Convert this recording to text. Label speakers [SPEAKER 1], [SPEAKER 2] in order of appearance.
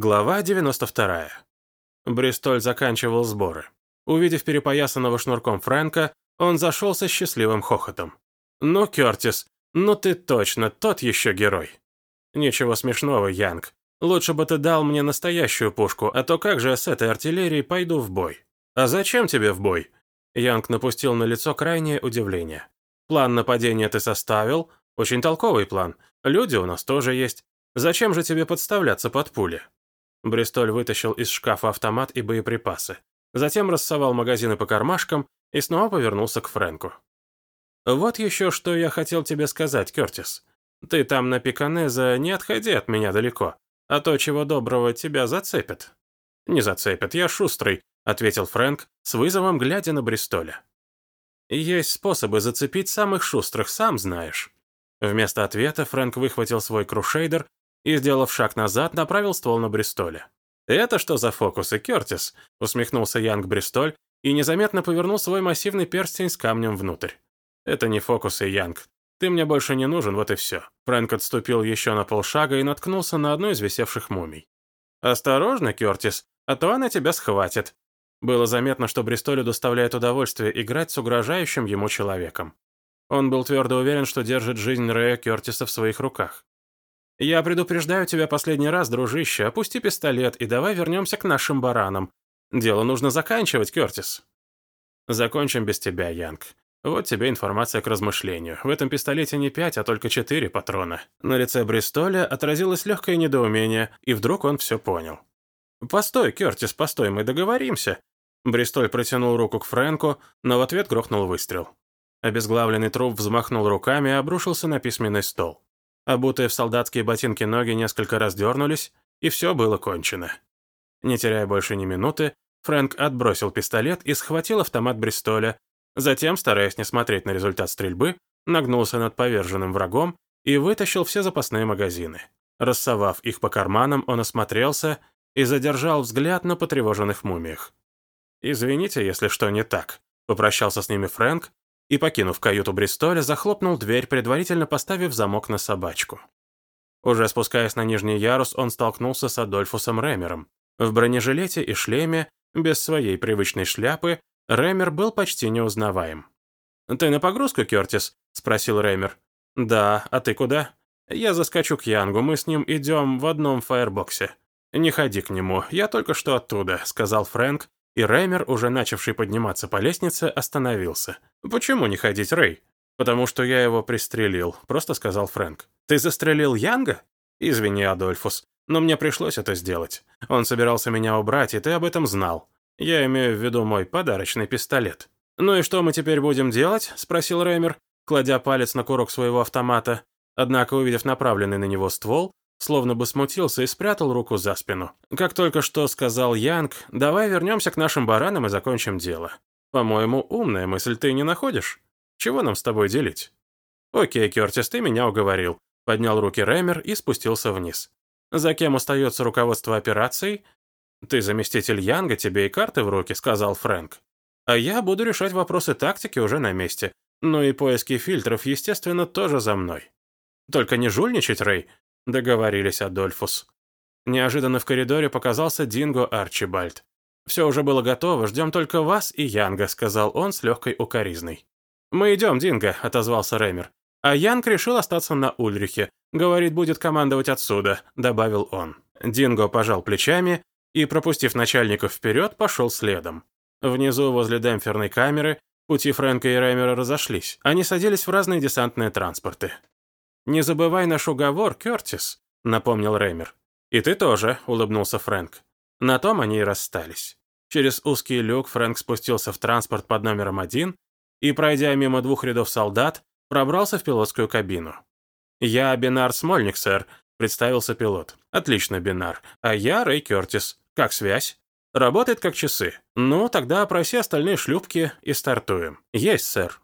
[SPEAKER 1] Глава 92. Бристоль заканчивал сборы. Увидев перепоясанного шнурком Фрэнка, он зашел со счастливым хохотом. «Ну, Кертис, ну ты точно тот еще герой». «Ничего смешного, Янг. Лучше бы ты дал мне настоящую пушку, а то как же я с этой артиллерией пойду в бой?» «А зачем тебе в бой?» Янг напустил на лицо крайнее удивление. «План нападения ты составил? Очень толковый план. Люди у нас тоже есть. Зачем же тебе подставляться под пули?» Бристоль вытащил из шкафа автомат и боеприпасы. Затем рассовал магазины по кармашкам и снова повернулся к Фрэнку. «Вот еще что я хотел тебе сказать, Кертис. Ты там на Пиканеза не отходи от меня далеко, а то, чего доброго, тебя зацепят». «Не зацепят, я шустрый», — ответил Фрэнк, с вызовом глядя на Бристоля. «Есть способы зацепить самых шустрых, сам знаешь». Вместо ответа Фрэнк выхватил свой крушейдер и, сделав шаг назад, направил ствол на Бристоле. «Это что за фокусы, Кертис?» — усмехнулся Янг Бристоль и незаметно повернул свой массивный перстень с камнем внутрь. «Это не фокусы, Янг. Ты мне больше не нужен, вот и все». Фрэнк отступил еще на полшага и наткнулся на одну из висевших мумий. «Осторожно, Кертис, а то она тебя схватит». Было заметно, что Бристолю доставляет удовольствие играть с угрожающим ему человеком. Он был твердо уверен, что держит жизнь Рэя Кертиса в своих руках. «Я предупреждаю тебя последний раз, дружище, опусти пистолет и давай вернемся к нашим баранам. Дело нужно заканчивать, Кертис». «Закончим без тебя, Янг. Вот тебе информация к размышлению. В этом пистолете не пять, а только четыре патрона». На лице Бристоля отразилось легкое недоумение, и вдруг он все понял. «Постой, Кертис, постой, мы договоримся». Бристоль протянул руку к Фрэнку, но в ответ грохнул выстрел. Обезглавленный труп взмахнул руками и обрушился на письменный стол. Обутые в солдатские ботинки ноги несколько раз дернулись, и все было кончено. Не теряя больше ни минуты, Фрэнк отбросил пистолет и схватил автомат Бристоля, затем, стараясь не смотреть на результат стрельбы, нагнулся над поверженным врагом и вытащил все запасные магазины. Рассовав их по карманам, он осмотрелся и задержал взгляд на потревоженных мумиях. «Извините, если что не так», — попрощался с ними Фрэнк и, покинув каюту Бристоля, захлопнул дверь, предварительно поставив замок на собачку. Уже спускаясь на нижний ярус, он столкнулся с Адольфусом Ремером. В бронежилете и шлеме, без своей привычной шляпы, Ремер был почти неузнаваем. «Ты на погрузку, Кертис?» — спросил Ремер. «Да, а ты куда?» «Я заскочу к Янгу, мы с ним идем в одном фаербоксе». «Не ходи к нему, я только что оттуда», — сказал Фрэнк, и Реймер, уже начавший подниматься по лестнице, остановился. «Почему не ходить, Рэй?» «Потому что я его пристрелил», — просто сказал Фрэнк. «Ты застрелил Янга?» «Извини, Адольфус, но мне пришлось это сделать. Он собирался меня убрать, и ты об этом знал. Я имею в виду мой подарочный пистолет». «Ну и что мы теперь будем делать?» — спросил Реймер, кладя палец на курок своего автомата. Однако, увидев направленный на него ствол, словно бы смутился и спрятал руку за спину. Как только что сказал Янг, давай вернемся к нашим баранам и закончим дело. По-моему, умная мысль ты не находишь? Чего нам с тобой делить? Окей, Кертис, ты меня уговорил. Поднял руки Рэмер и спустился вниз. За кем остается руководство операцией? Ты заместитель Янга, тебе и карты в руки, сказал Фрэнк. А я буду решать вопросы тактики уже на месте. Ну и поиски фильтров, естественно, тоже за мной. Только не жульничать, Рэй. Договорились, Адольфус. Неожиданно в коридоре показался Динго Арчибальд. «Все уже было готово, ждем только вас и Янга», — сказал он с легкой укоризной. «Мы идем, Динго», — отозвался Ремер. «А Янг решил остаться на Ульрихе. Говорит, будет командовать отсюда», — добавил он. Динго пожал плечами и, пропустив начальников вперед, пошел следом. Внизу, возле демпферной камеры, пути Фрэнка и Ремера разошлись. Они садились в разные десантные транспорты. «Не забывай наш уговор, Кертис», — напомнил Реймер. «И ты тоже», — улыбнулся Фрэнк. На том они и расстались. Через узкий люк Фрэнк спустился в транспорт под номером один и, пройдя мимо двух рядов солдат, пробрался в пилотскую кабину. «Я Бинар Смольник, сэр», — представился пилот. «Отлично, Бинар. А я Рэй Кертис. Как связь?» «Работает как часы. Ну, тогда опроси остальные шлюпки и стартуем». «Есть, сэр».